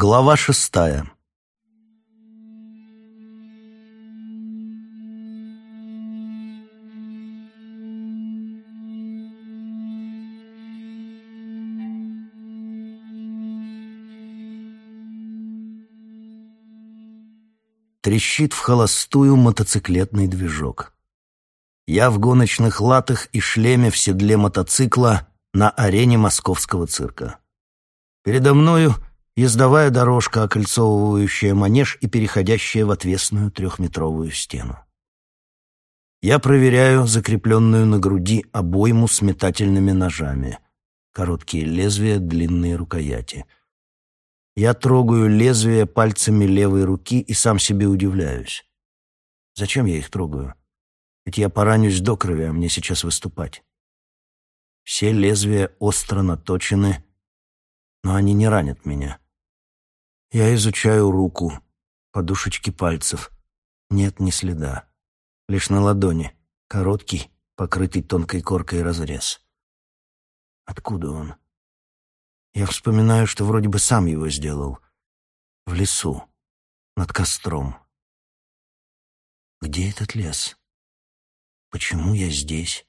Глава шестая. Трещит в холостую мотоциклетный движок. Я в гоночных латах и шлеме в седле мотоцикла на арене московского цирка. Передо мною ездовая дорожка, окольцовывающая манеж и переходящая в отвесную трехметровую стену. Я проверяю закрепленную на груди обойму с метательными ножами. Короткие лезвия, длинные рукояти. Я трогаю лезвие пальцами левой руки и сам себе удивляюсь. Зачем я их трогаю? Ведь я поранюсь до крови, а мне сейчас выступать. Все лезвия остро наточены, но они не ранят меня. Я изучаю руку, подушечки пальцев. Нет ни следа. Лишь на ладони. Короткий, покрытый тонкой коркой разрез. Откуда он? Я вспоминаю, что вроде бы сам его сделал. В лесу, над костром. Где этот лес? Почему я здесь?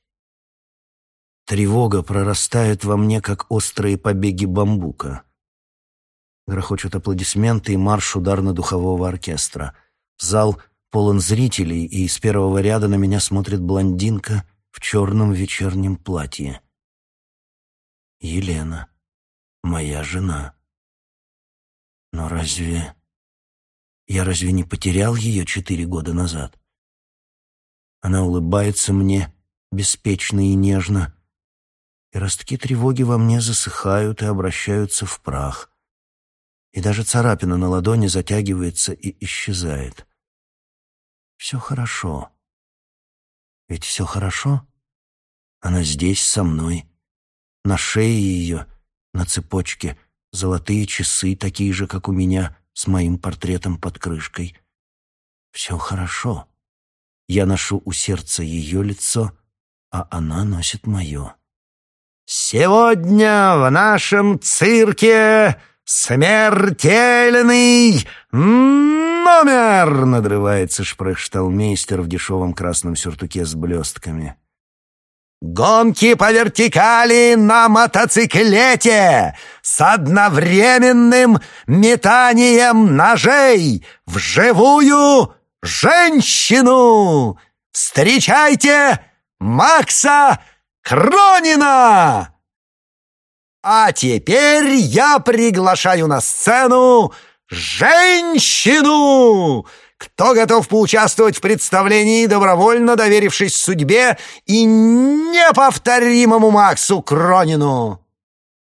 Тревога прорастает во мне, как острые побеги бамбука. Грохочут аплодисменты и марш ударно-духового оркестра. Зал полон зрителей, и из первого ряда на меня смотрит блондинка в черном вечернем платье. Елена, моя жена. Но разве... Я разве не потерял ее четыре года назад? Она улыбается мне беспечно и нежно, и ростки тревоги во мне засыхают и обращаются в прах и даже царапина на ладони затягивается и исчезает. Все хорошо. Ведь все хорошо. Она здесь со мной. На шее ее, на цепочке, золотые часы, такие же, как у меня, с моим портретом под крышкой. Все хорошо. Я ношу у сердца ее лицо, а она носит мое. «Сегодня в нашем цирке «Смертельный номер!» — надрывается шпрехшталмейстер в дешевом красном сюртуке с блестками. «Гонки по вертикали на мотоциклете с одновременным метанием ножей в живую женщину! Встречайте Макса Кронина!» А теперь я приглашаю на сцену женщину! Кто готов поучаствовать в представлении, добровольно доверившись судьбе и неповторимому Максу Кронину?»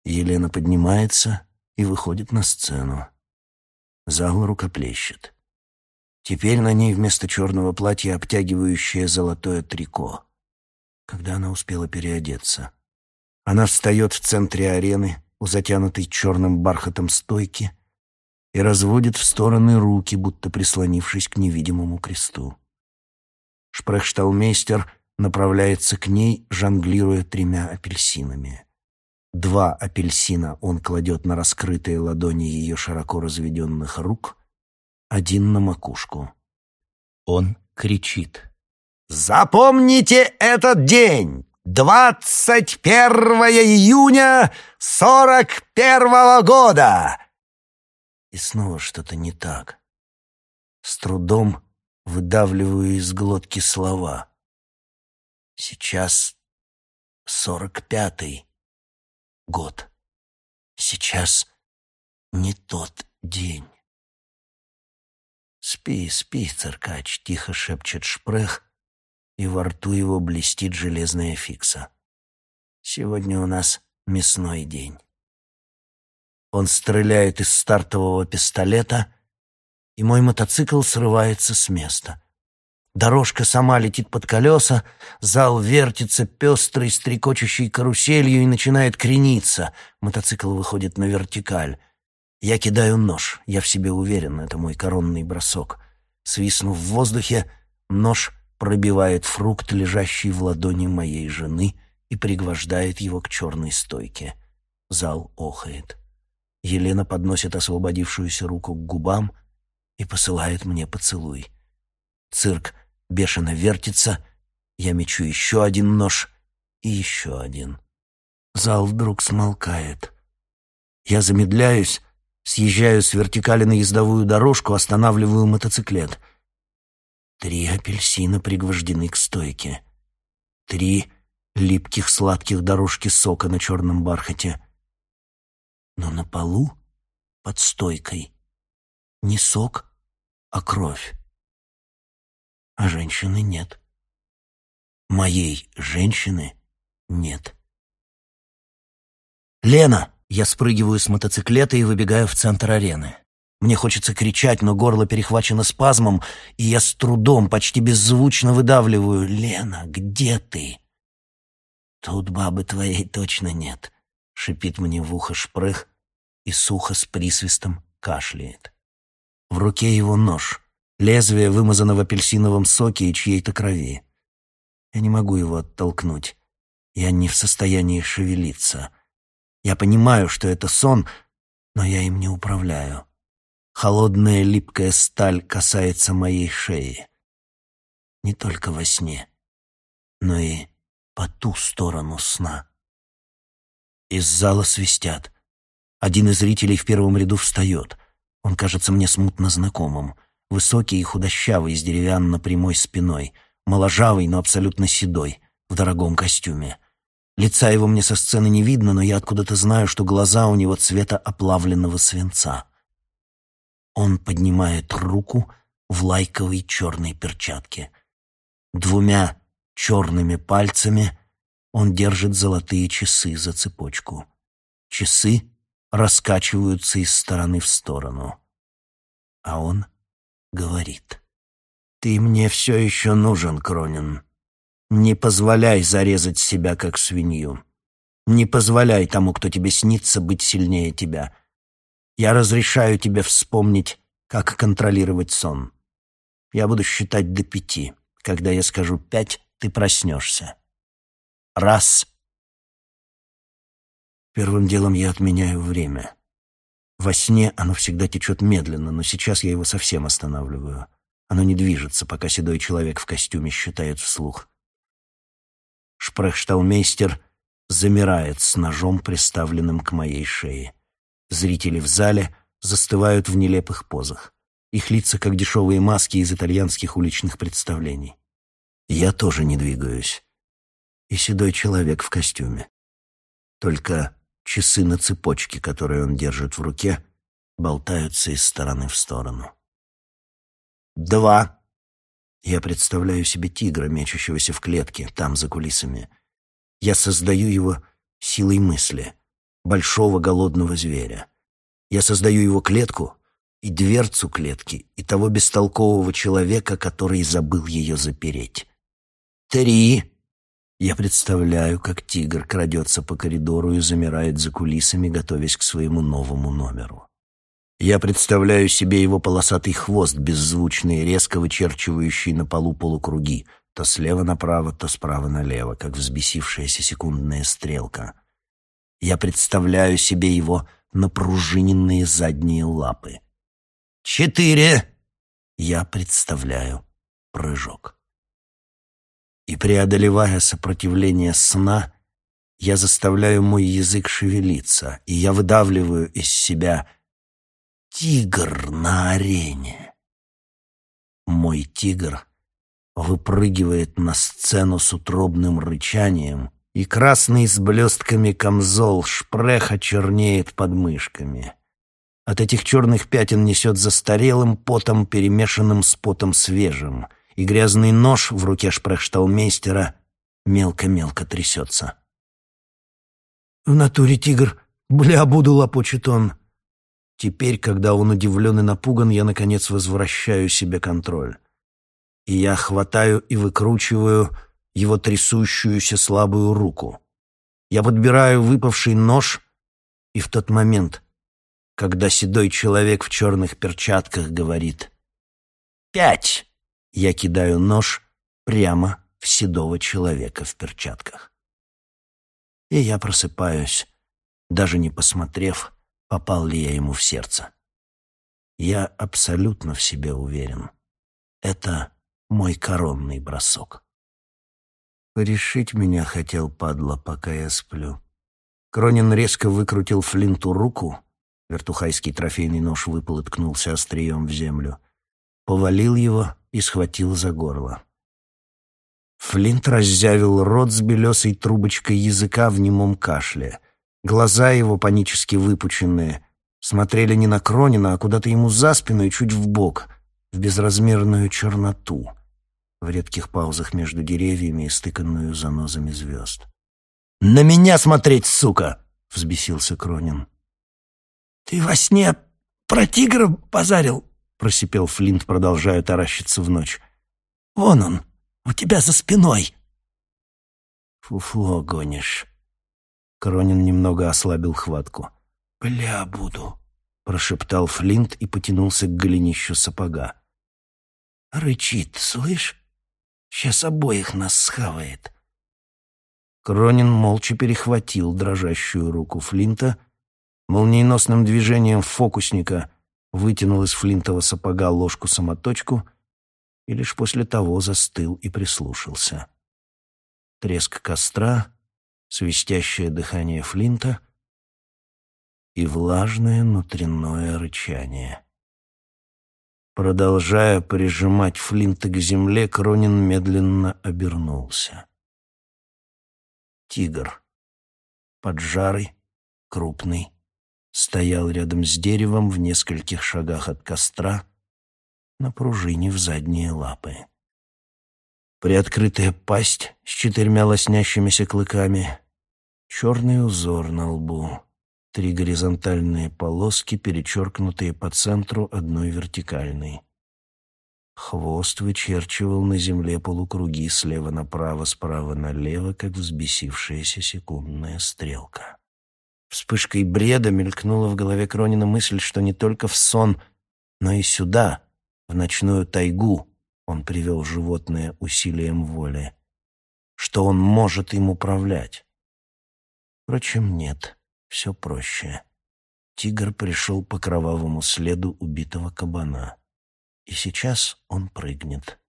Елена поднимается и выходит на сцену. Зал рукоплещет. Теперь на ней вместо черного платья обтягивающее золотое трико. Когда она успела переодеться? Она встает в центре арены, у затянутой черным бархатом стойки, и разводит в стороны руки, будто прислонившись к невидимому кресту. Шпрехшталмейстер направляется к ней, жонглируя тремя апельсинами. Два апельсина он кладет на раскрытые ладони ее широко разведенных рук, один на макушку. Он кричит. «Запомните этот день! 21 июня 41 года!» И снова что-то не так. С трудом выдавливаю из глотки слова. Сейчас сорок пятый год. Сейчас не тот день. «Спи, спи, циркач», — тихо шепчет Шпрех, и во рту его блестит железная фикса. Сегодня у нас мясной день. Он стреляет из стартового пистолета, и мой мотоцикл срывается с места. Дорожка сама летит под колеса, зал вертится пестрой, стрекочущей каруселью и начинает крениться. Мотоцикл выходит на вертикаль. Я кидаю нож, я в себе уверен, это мой коронный бросок. Свистнув в воздухе, нож пробивает фрукт, лежащий в ладони моей жены, и пригвождает его к черной стойке. Зал охает. Елена подносит освободившуюся руку к губам и посылает мне поцелуй. Цирк бешено вертится, я мечу еще один нож и еще один. Зал вдруг смолкает. Я замедляюсь, съезжаю с вертикали на ездовую дорожку, останавливаю мотоциклет. Три апельсина пригвождены к стойке. Три липких сладких дорожки сока на черном бархате. Но на полу, под стойкой, не сок, а кровь. А женщины нет. Моей женщины нет. «Лена!» Я спрыгиваю с мотоциклета и выбегаю в центр арены. Мне хочется кричать, но горло перехвачено спазмом, и я с трудом, почти беззвучно выдавливаю «Лена, где ты?» «Тут бабы твоей точно нет», — шипит мне в ухо шпрых и сухо с присвистом кашляет. В руке его нож, лезвие вымазано в апельсиновом соке и чьей-то крови. Я не могу его оттолкнуть. Я не в состоянии шевелиться. Я понимаю, что это сон, но я им не управляю. Холодная липкая сталь касается моей шеи. Не только во сне, но и по ту сторону сна. Из зала свистят. Один из зрителей в первом ряду встает. Он кажется мне смутно знакомым. Высокий и худощавый, с деревянно-прямой спиной. Моложавый, но абсолютно седой, в дорогом костюме. Лица его мне со сцены не видно, но я откуда-то знаю, что глаза у него цвета оплавленного свинца. Он поднимает руку в лайковой черной перчатке. Двумя черными пальцами он держит золотые часы за цепочку. Часы раскачиваются из стороны в сторону. А он говорит. «Ты мне все еще нужен, Кронин. Не позволяй зарезать себя, как свинью. Не позволяй тому, кто тебе снится, быть сильнее тебя. Я разрешаю тебе вспомнить, как контролировать сон. Я буду считать до пяти. Когда я скажу пять, ты проснешься. Раз. Первым делом я отменяю время. Во сне оно всегда течет медленно, но сейчас я его совсем останавливаю. Оно не движется, пока седой человек в костюме считает вслух. Шпрехшталмейстер замирает с ножом, приставленным к моей шее. Зрители в зале застывают в нелепых позах. Их лица как дешевые маски из итальянских уличных представлений. Я тоже не двигаюсь. И седой человек в костюме. Только часы на цепочке, которые он держит в руке, болтаются из стороны в сторону. «Два!» Я представляю себе тигра, мечущегося в клетке, там, за кулисами. Я создаю его силой мысли, большого голодного зверя. Я создаю его клетку и дверцу клетки, и того бестолкового человека, который забыл ее запереть. Три. Я представляю, как тигр крадется по коридору и замирает за кулисами, готовясь к своему новому номеру. Я представляю себе его полосатый хвост, беззвучный резко вычерчивающий на полу полукруги, то слева направо, то справа налево, как взбесившаяся секундная стрелка. Я представляю себе его напружиненные задние лапы. «Четыре!» Я представляю прыжок. И преодолевая сопротивление сна, я заставляю мой язык шевелиться, и я выдавливаю из себя — тигр на арене. Мой тигр выпрыгивает на сцену с утробным рычанием, и красный с блестками камзол шпреха чернеет под мышками. От этих черных пятен несет застарелым потом, перемешанным с потом свежим, и грязный нож в руке шпрехшталмейстера мелко-мелко трясется. «В натуре тигр, бля, буду лопочет он», Теперь, когда он удивлен и напуган, я, наконец, возвращаю себе контроль. И я хватаю и выкручиваю его трясущуюся слабую руку. Я подбираю выпавший нож, и в тот момент, когда седой человек в черных перчатках говорит «Пять!», я кидаю нож прямо в седого человека в перчатках. И я просыпаюсь, даже не посмотрев, попал ли я ему в сердце. Я абсолютно в себе уверен. Это мой коронный бросок. Порешить меня хотел, падла, пока я сплю. Кронин резко выкрутил Флинту руку. Вертухайский трофейный нож выпал и ткнулся острием в землю. Повалил его и схватил за горло. Флинт раззявил рот с белесой трубочкой языка в немом кашле. Глаза его, панически выпученные, смотрели не на Кронина, а куда-то ему за спину и чуть в бок, в безразмерную черноту, в редких паузах между деревьями и стыканную занозами звезд. «На меня смотреть, сука!» — взбесился Кронин. «Ты во сне про тигра позарил?» — просипел Флинт, продолжая таращиться в ночь. «Вон он, у тебя за спиной!» «Фуфло гонишь!» Кронин немного ослабил хватку. «Бля, буду!» — прошептал Флинт и потянулся к голенищу сапога. «Рычит, слышь? Сейчас обоих нас схавает!» Кронин молча перехватил дрожащую руку Флинта, молниеносным движением фокусника вытянул из Флинтова сапога ложку-самоточку и лишь после того застыл и прислушался. Треск костра, свистящее дыхание Флинта и влажное внутреннее рычание. Продолжая прижимать Флинта к земле, Кронин медленно обернулся. Тигр, поджарый, крупный, стоял рядом с деревом в нескольких шагах от костра, на пружине в задние лапы. Приоткрытая пасть с четырьмя лоснящимися клыками, черный узор на лбу, три горизонтальные полоски, перечеркнутые по центру одной вертикальной. Хвост вычерчивал на земле полукруги слева направо, справа налево, как взбесившаяся секундная стрелка. Вспышкой бреда мелькнула в голове Кронина мысль, что не только в сон, но и сюда, в ночную тайгу, он привел животное усилием воли, что он может им управлять. Впрочем, нет, все проще. Тигр пришел по кровавому следу убитого кабана, и сейчас он прыгнет.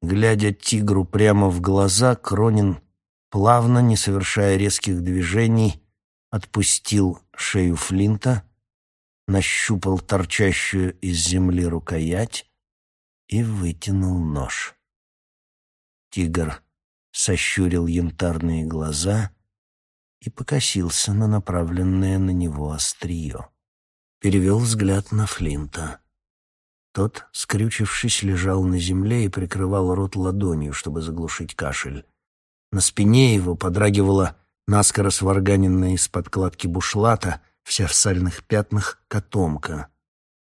Глядя тигру прямо в глаза, Кронин, плавно, не совершая резких движений, отпустил шею Флинта, нащупал торчащую из земли рукоять и вытянул нож. Тигр сощурил янтарные глаза и покосился на направленное на него острие. Перевел взгляд на Флинта. Тот, скрючившись, лежал на земле и прикрывал рот ладонью, чтобы заглушить кашель. На спине его подрагивала наскоро сварганенная из подкладки бушлата, вся в сальных пятнах, котомка.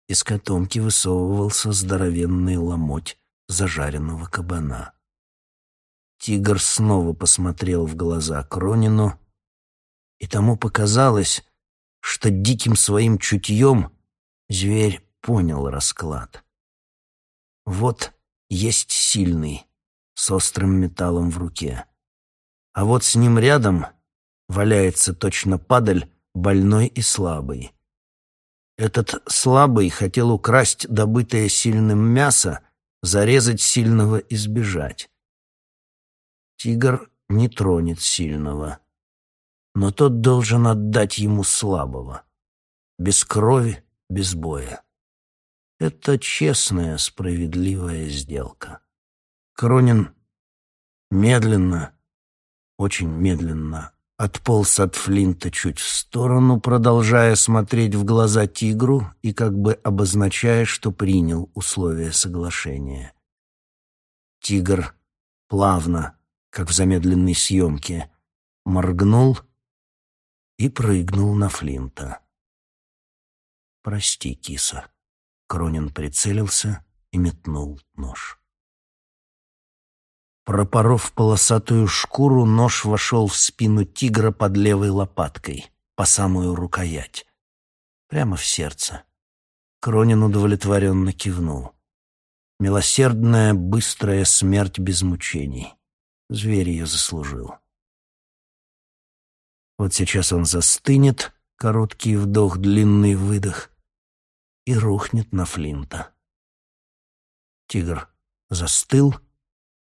Из котомки высовывался здоровенный ломоть зажаренного кабана. Тигр снова посмотрел в глаза Кронину, и тому показалось, что диким своим чутьем зверь понял расклад. Вот есть сильный, с острым металлом в руке. А вот с ним рядом валяется точно падаль, больной и слабый. Этот слабый хотел украсть добытое сильным мясо, зарезать сильного и сбежать. Тигр не тронет сильного, но тот должен отдать ему слабого. Без крови, без боя. Это честная, справедливая сделка. Кронин медленно, очень медленно отполз от Флинта чуть в сторону, продолжая смотреть в глаза тигру и как бы обозначая, что принял условия соглашения. Тигр плавно, как в замедленной съемке, моргнул и прыгнул на Флинта. «Прости, киса», — Кронин прицелился и метнул нож. Пропоров полосатую шкуру, нож вошел в спину тигра под левой лопаткой, по самую рукоять. Прямо в сердце. Кронин удовлетворенно кивнул. Милосердная, быстрая смерть без мучений. Зверь ее заслужил. Вот сейчас он застынет, Короткий вдох, длинный выдох и рухнет на Флинта. Тигр застыл,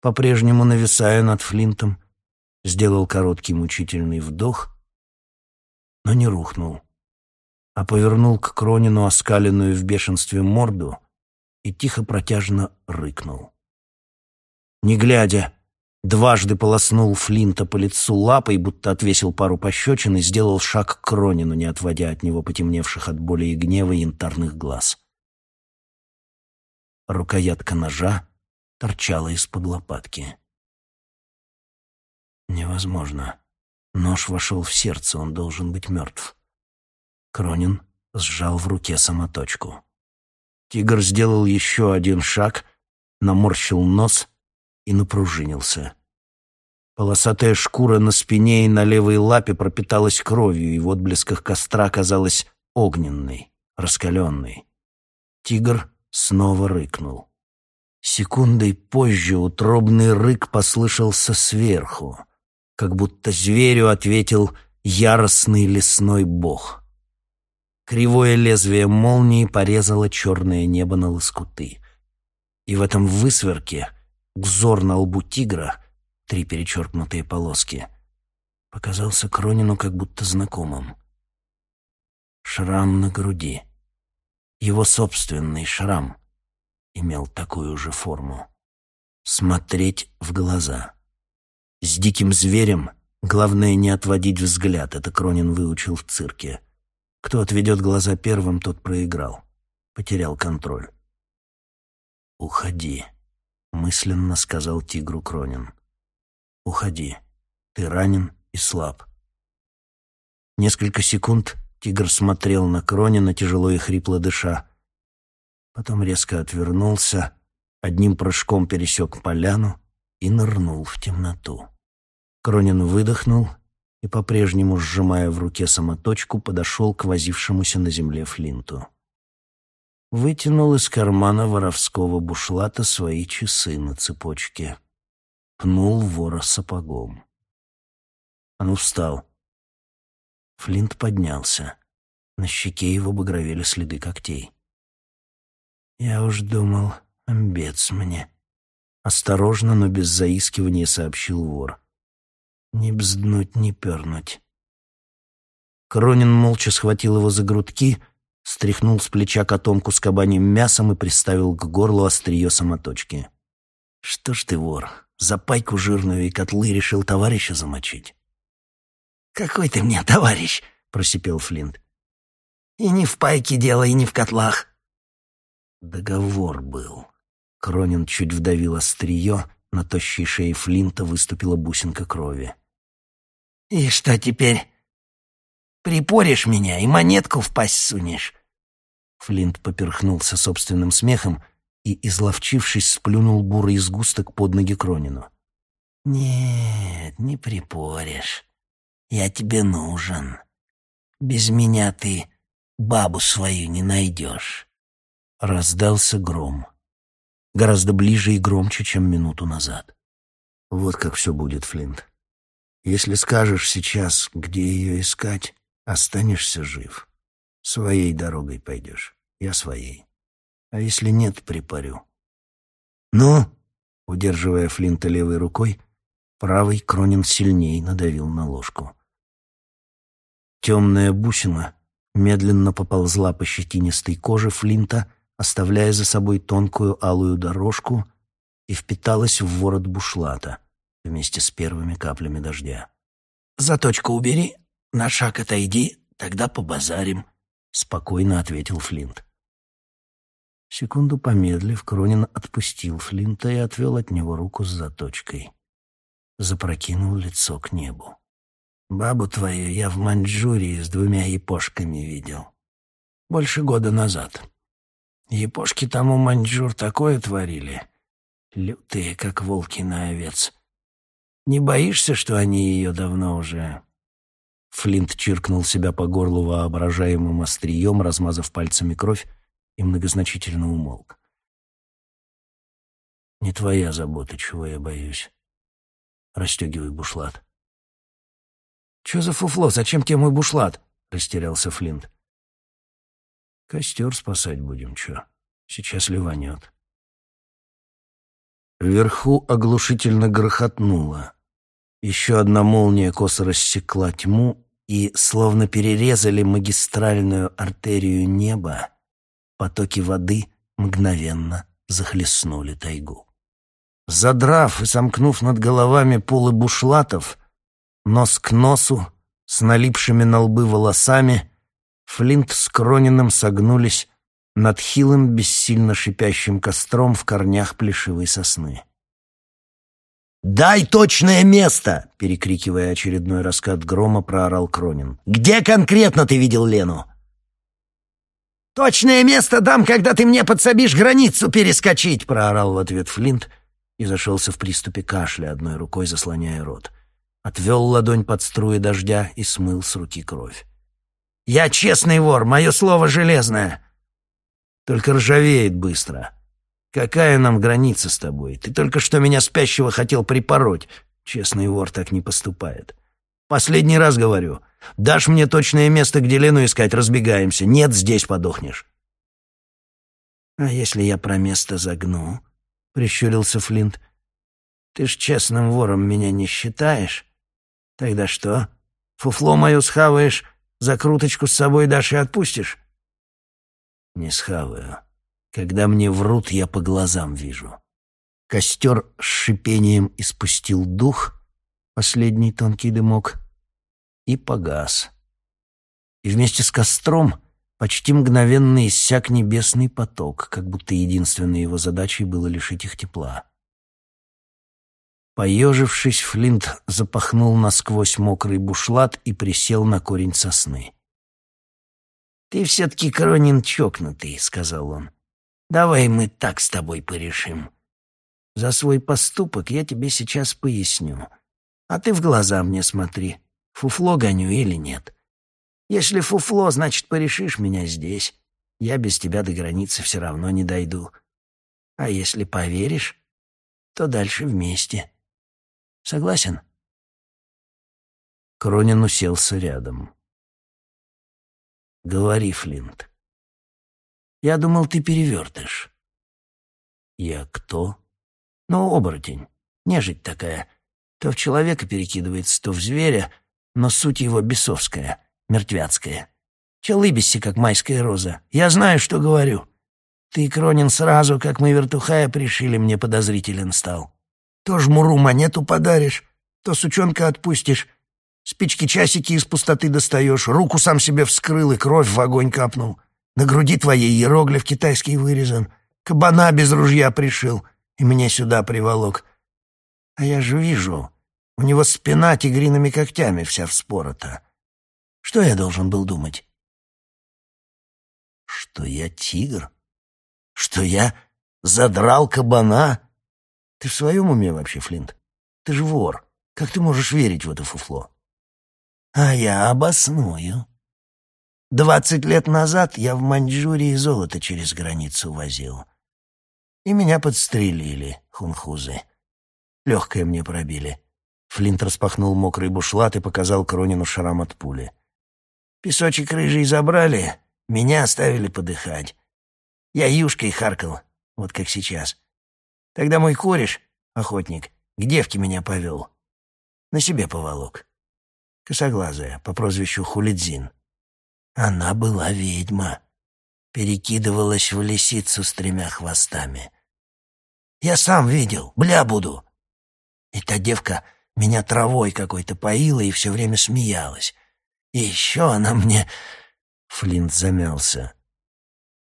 по-прежнему нависая над Флинтом, сделал короткий мучительный вдох, но не рухнул, а повернул к Кронину оскаленную в бешенстве морду и тихо протяжно рыкнул. Не глядя, дважды полоснул Флинта по лицу лапой, будто отвесил пару пощечин и сделал шаг к Кронину, не отводя от него потемневших от боли и гнева янтарных глаз. Рукоятка ножа торчала из-под лопатки. Невозможно. Нож вошел в сердце, он должен быть мертв. Кронин сжал в руке самоточку. Тигр сделал еще один шаг, наморщил нос и напружинился. Полосатая шкура на спине и на левой лапе пропиталась кровью, и в отблесках костра казалась огненной, раскаленной. Тигр снова рыкнул. Секундой позже утробный рык послышался сверху, как будто зверю ответил яростный лесной бог. Кривое лезвие молнии порезало черное небо на лоскуты. И в этом высверке Взор на лбу тигра, три перечеркнутые полоски, показался Кронину как будто знакомым. Шрам на груди. Его собственный шрам имел такую же форму. Смотреть в глаза. С диким зверем главное не отводить взгляд, это Кронин выучил в цирке. Кто отведет глаза первым, тот проиграл, потерял контроль. «Уходи», мысленно сказал тигру Кронин. «Уходи. Ты ранен и слаб». Несколько секунд тигр смотрел на Кронина, тяжело и хрипло дыша. Потом резко отвернулся, одним прыжком пересек поляну и нырнул в темноту. Кронин выдохнул и, по-прежнему сжимая в руке самоточку, подошел к возившемуся на земле Флинту вытянул из кармана воровского бушлата свои часы на цепочке. Пнул вора сапогом. Он встал. Флинт поднялся. На щеке его багровели следы когтей. «Я уж думал, амбец мне», — осторожно, но без заискивания сообщил вор. «Не бзднуть, не пернуть». Кронин молча схватил его за грудки — стряхнул с плеча котомку с кабаним мясом и приставил к горлу острие самоточки. «Что ж ты, вор, за пайку жирную и котлы решил товарища замочить?» «Какой ты мне товарищ?» — просипел Флинт. «И не в пайке дело, и не в котлах». Договор был. Кронин чуть вдавил острие, на тощей шее Флинта выступила бусинка крови. «И что теперь? Припоришь меня и монетку в пасть сунешь?» Флинт поперхнулся собственным смехом и, изловчившись, сплюнул бурый сгусток под ноги Кронину. «Нет, не припоришь. Я тебе нужен. Без меня ты бабу свою не найдешь». Раздался гром. Гораздо ближе и громче, чем минуту назад. «Вот как все будет, Флинт. Если скажешь сейчас, где ее искать, останешься жив. Своей дорогой пойдешь, я своей. А если нет, припарю. Ну, удерживая Флинта левой рукой, правый Кронин сильней надавил на ложку. Темная бусина медленно поползла по щетинистой коже Флинта, оставляя за собой тонкую алую дорожку и впиталась в ворот бушлата вместе с первыми каплями дождя. «Заточку убери», «На шаг отойди, тогда побазарим», — спокойно ответил Флинт. Секунду помедлив, Кронин отпустил Флинта и отвел от него руку с заточкой. Запрокинул лицо к небу. «Бабу твою я в Маньчжурии с двумя япошками видел. Больше года назад. Япошки тому маньчжур такое творили. Лютые, как волки на овец. Не боишься, что они ее давно уже Флинт чиркнул себя по горлу воображаемым острием, размазав пальцами кровь, и многозначительно умолк. «Не твоя забота, чего я боюсь. Расстегивай бушлат». «Чё за фуфло? Зачем тебе мой бушлат?» — растерялся Флинт. «Костер спасать будем, чё? Сейчас ливанет». Вверху оглушительно грохотнуло. Еще одна молния косо рассекла тьму, и, словно перерезали магистральную артерию неба, потоки воды мгновенно захлестнули тайгу. Задрав и сомкнув над головами полы бушлатов, нос к носу, с налипшими на лбы волосами, Флинт с Крониным согнулись над хилым, бессильно шипящим костром в корнях плешивой сосны. «Дай точное место!» — перекрикивая очередной раскат грома, проорал Кронин. «Где конкретно ты видел Лену?» «Точное место дам, когда ты мне подсобишь границу перескочить!» — проорал в ответ Флинт и зашелся в приступе кашля, одной рукой заслоняя рот. Отвел ладонь под струи дождя и смыл с руки кровь. «Я честный вор, мое слово железное!» «Только ржавеет быстро!» Какая нам граница с тобой? Ты только что меня спящего хотел припороть. Честный вор так не поступает. Последний раз говорю. Дашь мне точное место, где Лену искать, разбегаемся. Нет, здесь подохнешь. А если я про место загну? Прищурился Флинт. Ты ж честным вором меня не считаешь? Тогда что? Фуфло мое схаваешь, закруточку с собой дашь и отпустишь? Не схаваю. Когда мне врут, я по глазам вижу. Костер с шипением испустил дух, последний тонкий дымок, и погас. И вместе с костром почти мгновенно иссяк небесный поток, как будто единственной его задачей было лишить их тепла. Поежившись, Флинт запахнул насквозь мокрый бушлат и присел на корень сосны. «Ты все-таки, Кронин, чокнутый», — сказал он. Давай мы так с тобой порешим. За свой поступок я тебе сейчас поясню. А ты в глаза мне смотри, фуфло гоню или нет. Если фуфло, значит, порешишь меня здесь. Я без тебя до границы все равно не дойду. А если поверишь, то дальше вместе. Согласен?» Кронин уселся рядом. «Говори, Флинт». Я думал, ты перевертыш». «Я кто?» «Ну, оборотень. Нежить такая. То в человека перекидывается, то в зверя, но суть его бесовская, мертвяцкая. Челыбиси, как майская роза. Я знаю, что говорю. Ты, Кронин, сразу, как мы вертухая пришили, мне подозрителен стал. То жмуру монету подаришь, то сучонка отпустишь, спички-часики из пустоты достаешь, руку сам себе вскрыл и кровь в огонь капнул. На груди твоей иероглиф китайский вырезан. Кабана без ружья пришил и мне сюда приволок. А я же вижу, у него спина тигриными когтями вся вспорота. Что я должен был думать? Что я тигр? Что я задрал кабана? Ты в своем уме вообще, Флинт? Ты же вор. Как ты можешь верить в это фуфло? А я обосную. Двадцать лет назад я в Маньчжурии золото через границу возил. И меня подстрелили, хунхузы. Легкое мне пробили. Флинт распахнул мокрый бушлат и показал Кронину шрам от пули. Песочек рыжий забрали, меня оставили подыхать. Я юшкой харкал, вот как сейчас. Тогда мой кореш, охотник, к девке меня повел. На себе поволок. Косоглазая, по прозвищу Хулидзин. Она была ведьма. Перекидывалась в лисицу с тремя хвостами. Я сам видел, бля буду. И та девка меня травой какой-то поила и все время смеялась. И еще она мне... Флинт замялся.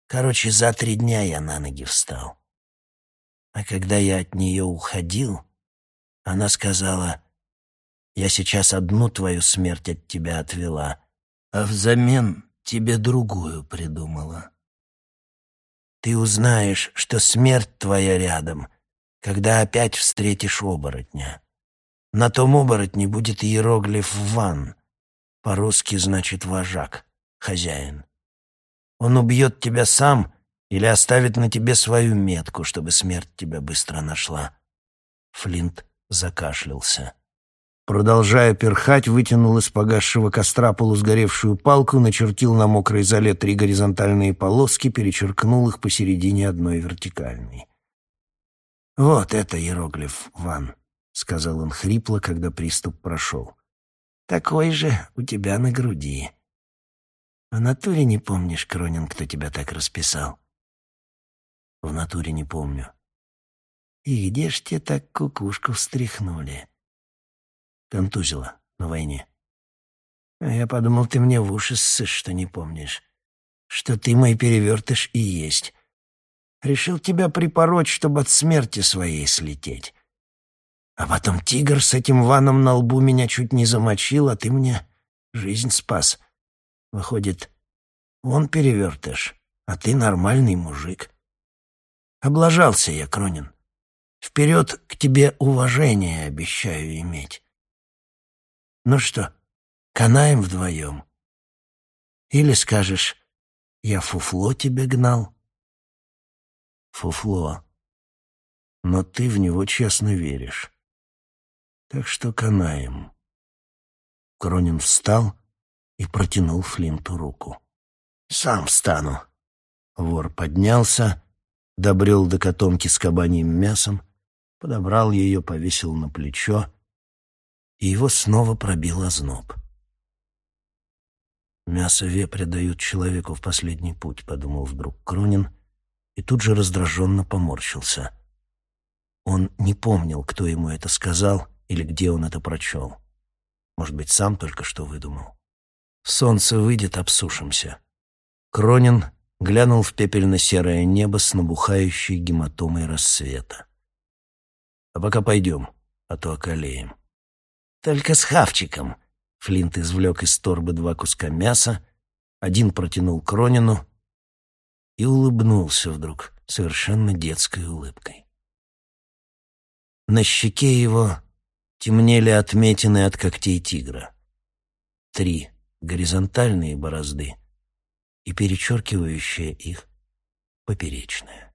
Короче, за три дня я на ноги встал. А когда я от нее уходил, она сказала, «Я сейчас одну твою смерть от тебя отвела, а взамен тебе другую придумала. Ты узнаешь, что смерть твоя рядом, когда опять встретишь оборотня. На том оборотне будет иероглиф «ван», по-русски значит «вожак», «хозяин». Он убьет тебя сам или оставит на тебе свою метку, чтобы смерть тебя быстро нашла. Флинт закашлялся. Продолжая перхать, вытянул из погасшего костра полусгоревшую палку, начертил на мокрой золе три горизонтальные полоски, перечеркнул их посередине одной вертикальной. «Вот это иероглиф, Ван», — сказал он хрипло, когда приступ прошел. «Такой же у тебя на груди. В натуре не помнишь, Кронин, кто тебя так расписал?» «В натуре не помню». «И где ж тебе так кукушку встряхнули?» «Контузило на войне». А я подумал, ты мне в уши ссышь, что не помнишь. Что ты мой перевертыш и есть. Решил тебя припороть, чтобы от смерти своей слететь. А потом тигр с этим ваном на лбу меня чуть не замочил, а ты мне жизнь спас. Выходит, он перевертыш, а ты нормальный мужик. Облажался я, Кронин. Вперед к тебе уважение обещаю иметь. Ну что, канаем вдвоем? Или скажешь, я фуфло тебе гнал? Фуфло. Но ты в него честно веришь. Так что канаем. Кронин встал и протянул Флинту руку. «Сам встану». Вор поднялся, добрел до котомки с кабаньим мясом, подобрал ее, повесил на плечо, и его снова пробил озноб. «Мясо вепря дают человеку в последний путь», — подумал вдруг Кронин — и тут же раздраженно поморщился. Он не помнил, кто ему это сказал или где он это прочел. Может быть, сам только что выдумал. Солнце выйдет, обсушимся. Кронин глянул в пепельно-серое небо с набухающей гематомой рассвета. А пока пойдем, а то околеем. Только с хавчиком. Флинт извлек из торбы два куска мяса, один протянул Кронину, и улыбнулся вдруг совершенно детской улыбкой. На щеке его темнели отметины от когтей тигра. Три горизонтальные борозды и перечеркивающая их поперечная.